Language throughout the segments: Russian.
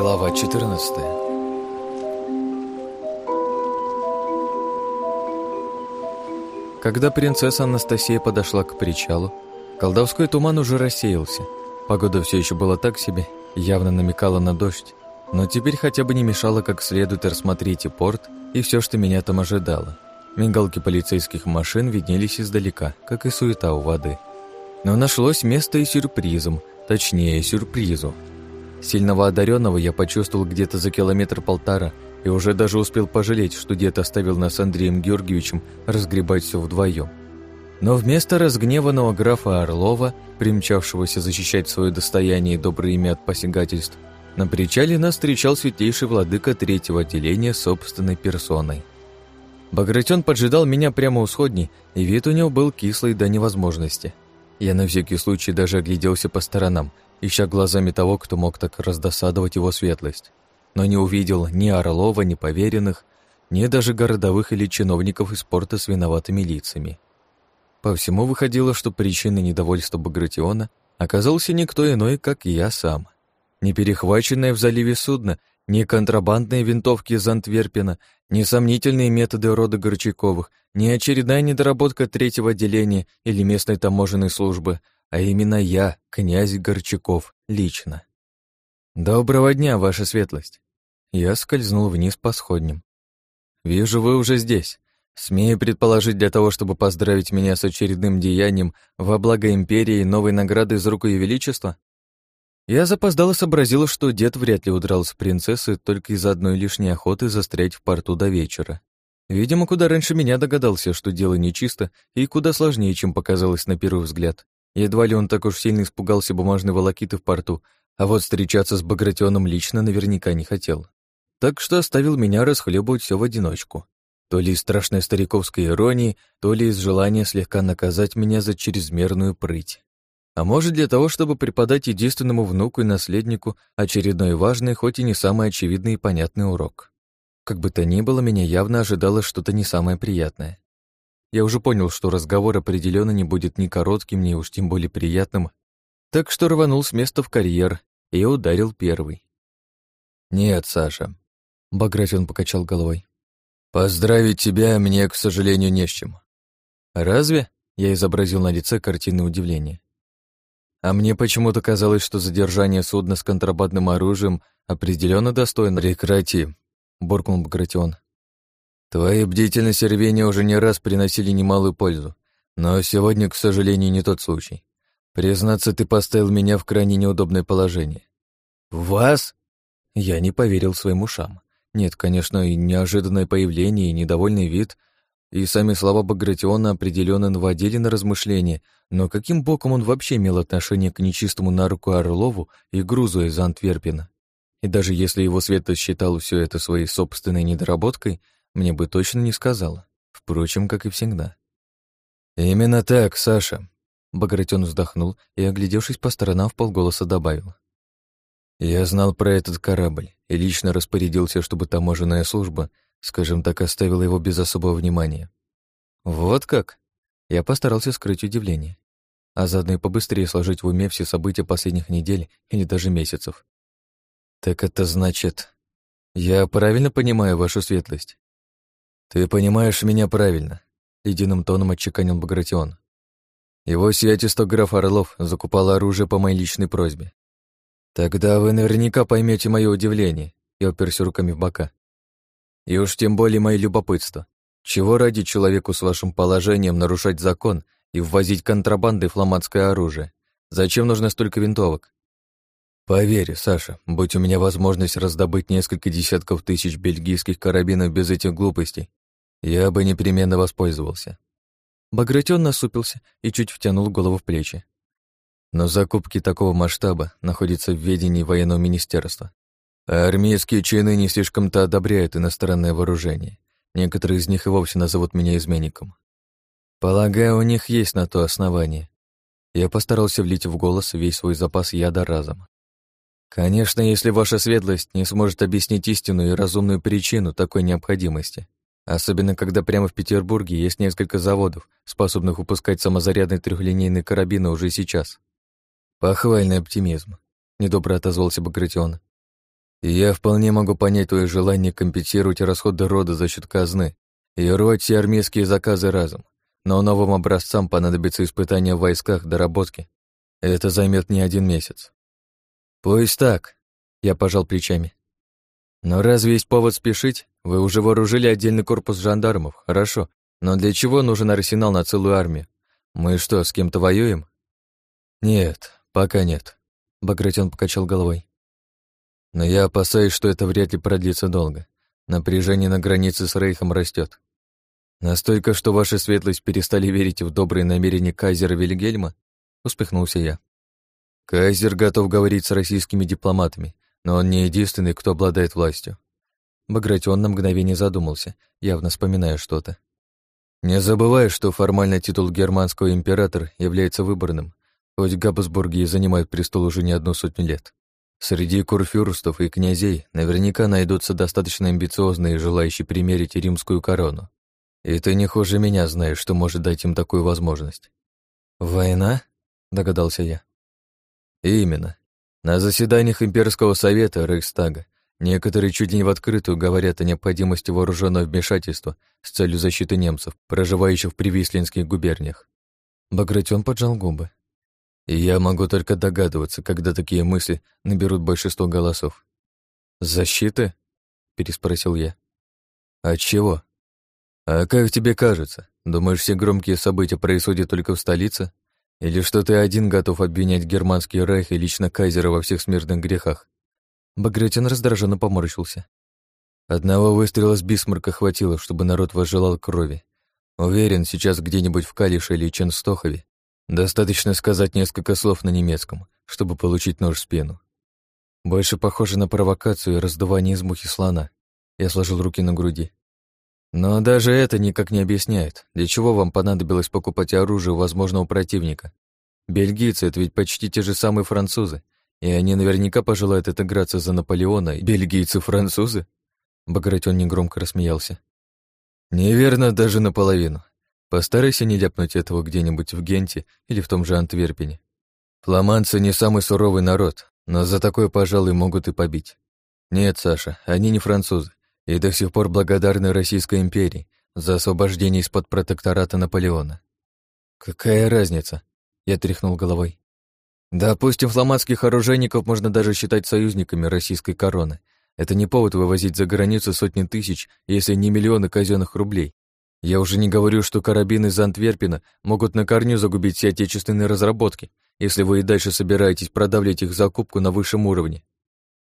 Глава 14 Когда принцесса Анастасия подошла к причалу, колдовской туман уже рассеялся. Погода все еще была так себе, явно намекала на дождь, но теперь хотя бы не мешала как следует рассмотреть и порт, и все, что меня там ожидало. Мигалки полицейских машин виднелись издалека, как и суета у воды. Но нашлось место и сюрпризом, точнее, сюрпризу. Сильного одаренного я почувствовал где-то за километр-полтора и уже даже успел пожалеть, что дед оставил нас с Андреем Георгиевичем разгребать все вдвоем. Но вместо разгневанного графа Орлова, примчавшегося защищать свое достояние и доброе имя от посягательств, на причале нас встречал святейший владыка третьего отделения собственной персоной. Багратион поджидал меня прямо у сходней, и вид у него был кислый до невозможности. Я на всякий случай даже огляделся по сторонам, ища глазами того, кто мог так раздосадовать его светлость. Но не увидел ни Орлова, ни поверенных, ни даже городовых или чиновников из порта с виноватыми лицами. По всему выходило, что причиной недовольства Багратиона оказался никто иной, как я сам. Не перехваченное в заливе судно, не контрабандные винтовки из Антверпена, не сомнительные методы рода Горчаковых, не очередная недоработка третьего отделения или местной таможенной службы, а именно я, князь Горчаков, лично. «Доброго дня, ваша светлость!» Я скользнул вниз по сходням. «Вижу, вы уже здесь. Смею предположить, для того, чтобы поздравить меня с очередным деянием во благо империи новой награды из рук Ее Величества?» Я запоздало сообразила, что дед вряд ли удрал с принцессы только из-за одной лишней охоты застрять в порту до вечера. Видимо, куда раньше меня догадался, что дело нечисто и куда сложнее, чем показалось на первый взгляд. Едва ли он так уж сильно испугался бумажной волокиты в порту, а вот встречаться с Багратионом лично наверняка не хотел. Так что оставил меня расхлебывать все в одиночку. То ли из страшной стариковской иронии, то ли из желания слегка наказать меня за чрезмерную прыть. А может, для того, чтобы преподать единственному внуку и наследнику очередной важный, хоть и не самый очевидный и понятный урок. Как бы то ни было, меня явно ожидало что-то не самое приятное. Я уже понял, что разговор определенно не будет ни коротким, ни уж тем более приятным, так что рванул с места в карьер и ударил первый. «Нет, Саша», — Багратион покачал головой. «Поздравить тебя мне, к сожалению, не с чем». «Разве?» — я изобразил на лице картинное удивление. А мне почему-то казалось, что задержание судна с контрабандным оружием определенно достойно. Прекрати, буркнул Багратион. Твои бдительность и рвение уже не раз приносили немалую пользу, но сегодня, к сожалению, не тот случай. Признаться, ты поставил меня в крайне неудобное положение. Вас? Я не поверил своим ушам. Нет, конечно, и неожиданное появление, и недовольный вид — и сами слова Багратиона определенно наводили на размышления, но каким боком он вообще имел отношение к нечистому на руку Орлову и грузу из Антверпена? И даже если его светлость считал все это своей собственной недоработкой, мне бы точно не сказал. Впрочем, как и всегда. «Именно так, Саша», — Багратион вздохнул и, оглядевшись по сторонам, в полголоса добавил. «Я знал про этот корабль и лично распорядился, чтобы таможенная служба Скажем так, оставила его без особого внимания. Вот как? Я постарался скрыть удивление, а заодно и побыстрее сложить в уме все события последних недель или даже месяцев. Так это значит... Я правильно понимаю вашу светлость? Ты понимаешь меня правильно, ледяным тоном отчеканил Багратион. Его сиятельство граф Орлов закупал оружие по моей личной просьбе. Тогда вы наверняка поймете мое удивление. Я уперся руками в бока. И уж тем более мои любопытство. Чего ради человеку с вашим положением нарушать закон и ввозить контрабандой фламандское оружие? Зачем нужно столько винтовок? Поверь, Саша, будь у меня возможность раздобыть несколько десятков тысяч бельгийских карабинов без этих глупостей, я бы непременно воспользовался. Багратион насупился и чуть втянул голову в плечи. Но закупки такого масштаба находятся в ведении военного министерства. А армейские чины не слишком-то одобряют иностранное вооружение. Некоторые из них и вовсе назовут меня изменником. Полагаю, у них есть на то основание. Я постарался влить в голос весь свой запас яда разом. Конечно, если ваша светлость не сможет объяснить истинную и разумную причину такой необходимости, особенно когда прямо в Петербурге есть несколько заводов, способных выпускать самозарядные трехлинейные карабины уже сейчас. Похвальный оптимизм, недобро отозвался Багратион. Я вполне могу понять твое желание компенсировать расходы рода за счет казны и рвать все армейские заказы разом. Но новым образцам понадобится испытание в войсках, доработки. Это займет не один месяц. Пусть так, я пожал плечами. Но разве есть повод спешить? Вы уже вооружили отдельный корпус жандармов, хорошо. Но для чего нужен арсенал на целую армию? Мы что, с кем-то воюем? Нет, пока нет. Багратион покачал головой. Но я опасаюсь, что это вряд ли продлится долго. Напряжение на границе с Рейхом растет. Настолько, что ваша светлость перестали верить в добрые намерения кайзера Вильгельма, успехнулся я. Кайзер готов говорить с российскими дипломатами, но он не единственный, кто обладает властью. Багратион на мгновение задумался, явно вспоминая что-то. Не забывай, что формально титул германского императора является выборным, хоть Габсбурги и занимают престол уже не одну сотню лет. Среди курфюрстов и князей наверняка найдутся достаточно амбициозные, желающие примерить римскую корону. И ты не хуже меня знаешь, что может дать им такую возможность. «Война?» — догадался я. «Именно. На заседаниях Имперского совета Рейхстага некоторые чуть не в открытую говорят о необходимости вооруженного вмешательства с целью защиты немцев, проживающих в привислинских губерниях». Багратион поджал губы. И я могу только догадываться, когда такие мысли наберут большинство голосов. «Защиты?» — переспросил я. «От чего?» «А как тебе кажется? Думаешь, все громкие события происходят только в столице? Или что ты один готов обвинять германский рейх и лично кайзера во всех смертных грехах?» Багратин раздраженно поморщился. Одного выстрела с Бисмарка хватило, чтобы народ возжелал крови. Уверен, сейчас где-нибудь в Калише или Ченстохове Достаточно сказать несколько слов на немецком, чтобы получить нож в спину. Больше похоже на провокацию и раздувание из мухи слона. Я сложил руки на груди. Но даже это никак не объясняет, для чего вам понадобилось покупать оружие возможного противника. Бельгийцы — это ведь почти те же самые французы, и они наверняка пожелают отыграться за Наполеона. Бельгийцы-французы? Багратион негромко рассмеялся. Неверно даже наполовину. Постарайся не ляпнуть этого где-нибудь в Генте или в том же Антверпене. Фламандцы не самый суровый народ, но за такое, пожалуй, могут и побить. Нет, Саша, они не французы, и до сих пор благодарны Российской империи за освобождение из-под протектората Наполеона. Какая разница? Я тряхнул головой. Допустим, фламандских оружейников можно даже считать союзниками российской короны. Это не повод вывозить за границу сотни тысяч, если не миллионы казенных рублей. Я уже не говорю, что карабины из Антверпена могут на корню загубить все отечественные разработки, если вы и дальше собираетесь продавливать их закупку на высшем уровне.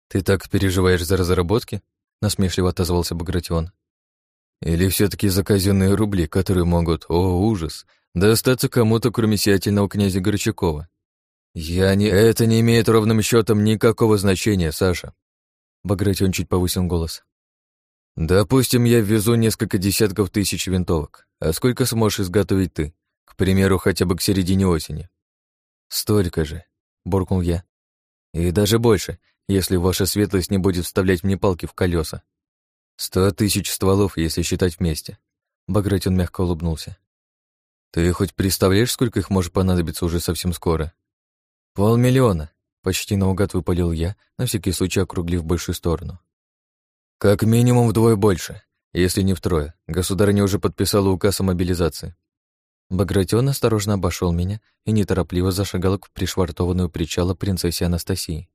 Ты так переживаешь за разработки? Насмешливо отозвался Багратион. Или все таки за казенные рубли, которые могут, о ужас, достаться кому-то, кроме сиятельного князя Горчакова? Я не... Это не имеет ровным счетом никакого значения, Саша. Багратион чуть повысил голос. Допустим, я ввезу несколько десятков тысяч винтовок. А сколько сможешь изготовить ты? К примеру, хотя бы к середине осени. Столько же, буркнул я. И даже больше, если ваша светлость не будет вставлять мне палки в колеса. Сто тысяч стволов, если считать вместе. Багратин мягко улыбнулся. Ты хоть представляешь, сколько их может понадобиться уже совсем скоро? Полмиллиона. Почти наугад выпалил я, на всякий случай округлив большую сторону. Как минимум вдвое больше, если не втрое. Государыня уже подписала указ о мобилизации. Багратион осторожно обошел меня и неторопливо зашагал к пришвартованную причала принцессе Анастасии.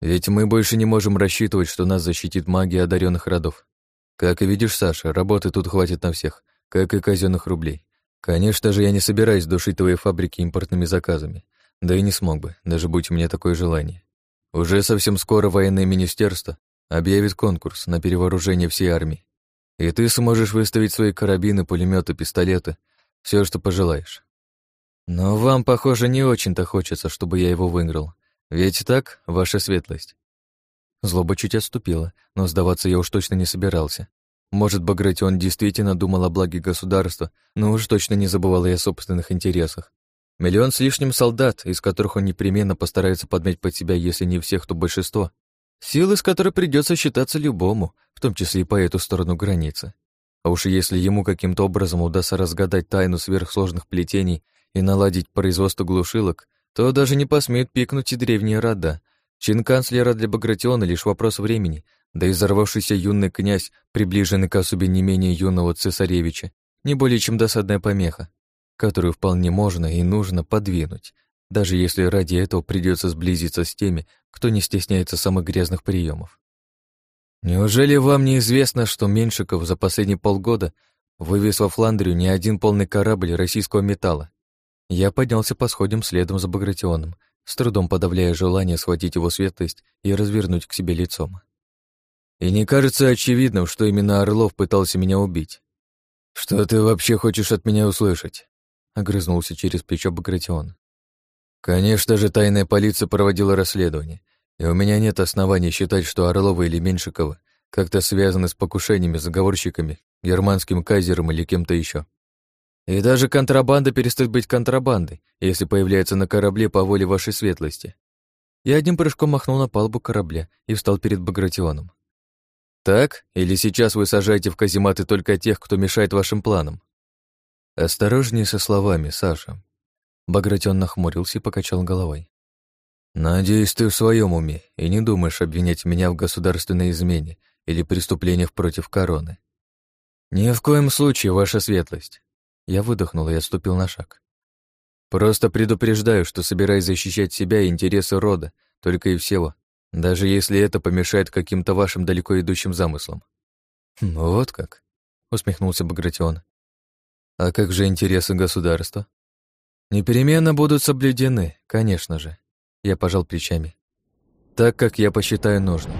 Ведь мы больше не можем рассчитывать, что нас защитит магия одаренных родов. Как и видишь, Саша, работы тут хватит на всех, как и казенных рублей. Конечно же, я не собираюсь душить твои фабрики импортными заказами. Да и не смог бы, даже будь у меня такое желание. Уже совсем скоро военное министерство объявит конкурс на перевооружение всей армии. И ты сможешь выставить свои карабины, пулеметы, пистолеты, все, что пожелаешь. Но вам, похоже, не очень-то хочется, чтобы я его выиграл. Ведь так, ваша светлость?» Злоба чуть отступила, но сдаваться я уж точно не собирался. Может, Багратион действительно думал о благе государства, но уж точно не забывал и о собственных интересах. Миллион с лишним солдат, из которых он непременно постарается подмять под себя, если не всех, то большинство, Силы, с которой придется считаться любому, в том числе и по эту сторону границы. А уж если ему каким-то образом удастся разгадать тайну сверхсложных плетений и наладить производство глушилок, то даже не посмеют пикнуть и древние рода, Чин канцлера для Багратиона лишь вопрос времени, да и взорвавшийся юный князь, приближенный к особе не менее юного цесаревича, не более чем досадная помеха, которую вполне можно и нужно подвинуть, даже если ради этого придется сблизиться с теми, кто не стесняется самых грязных приемов. Неужели вам не известно, что Меньшиков за последние полгода вывез во Фландрию не один полный корабль российского металла? Я поднялся по сходям следом за Багратионом, с трудом подавляя желание схватить его светлость и развернуть к себе лицом. И не кажется очевидным, что именно Орлов пытался меня убить. «Что ты вообще хочешь от меня услышать?» — огрызнулся через плечо Багратион. «Конечно же, тайная полиция проводила расследование, и у меня нет оснований считать, что Орлова или Меньшикова как-то связаны с покушениями, заговорщиками, германским кайзером или кем-то еще. И даже контрабанда перестает быть контрабандой, если появляется на корабле по воле вашей светлости. Я одним прыжком махнул на палубу корабля и встал перед Багратионом. Так? Или сейчас вы сажаете в казематы только тех, кто мешает вашим планам? Осторожнее со словами, Саша. Багратион нахмурился и покачал головой. «Надеюсь, ты в своем уме и не думаешь обвинять меня в государственной измене или преступлениях против короны. Ни в коем случае, ваша светлость. Я выдохнул и отступил на шаг. Просто предупреждаю, что собираюсь защищать себя и интересы рода, только и всего, даже если это помешает каким-то вашим далеко идущим замыслам. «Хм, вот как, усмехнулся Багратион. А как же интересы государства? Непременно будут соблюдены, конечно же. Я пожал плечами. Так, как я посчитаю нужным.